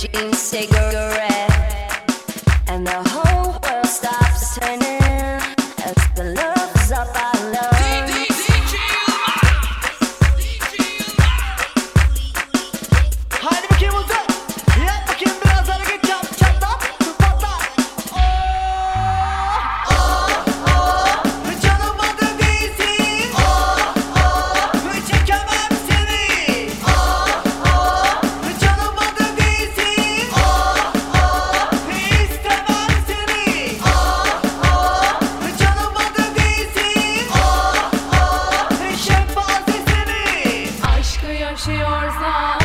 gin cigarette, and the whole world stops turning. taşıyorsa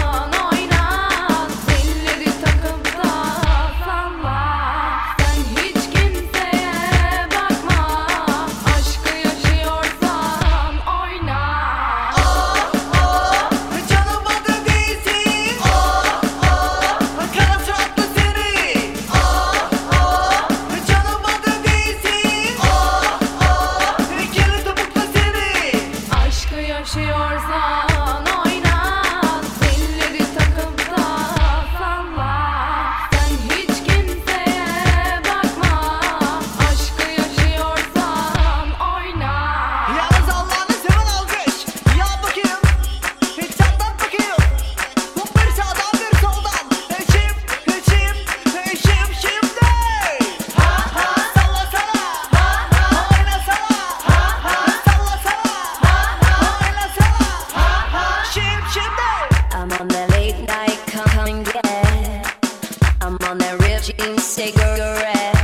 on their ripped jeans cigarette,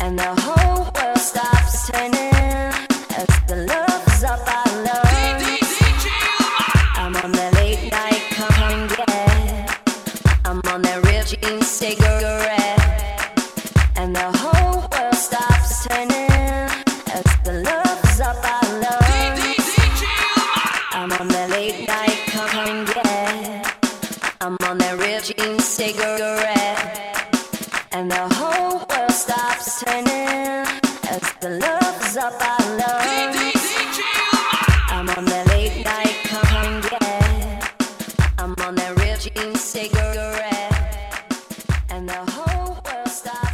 and the whole world stops turning as the love's up our love. I'm on their late night come and get. I'm on their ripped jeans cigarette, and the whole world stops turning as the love's up our love. I'm on their late night. whole world stop.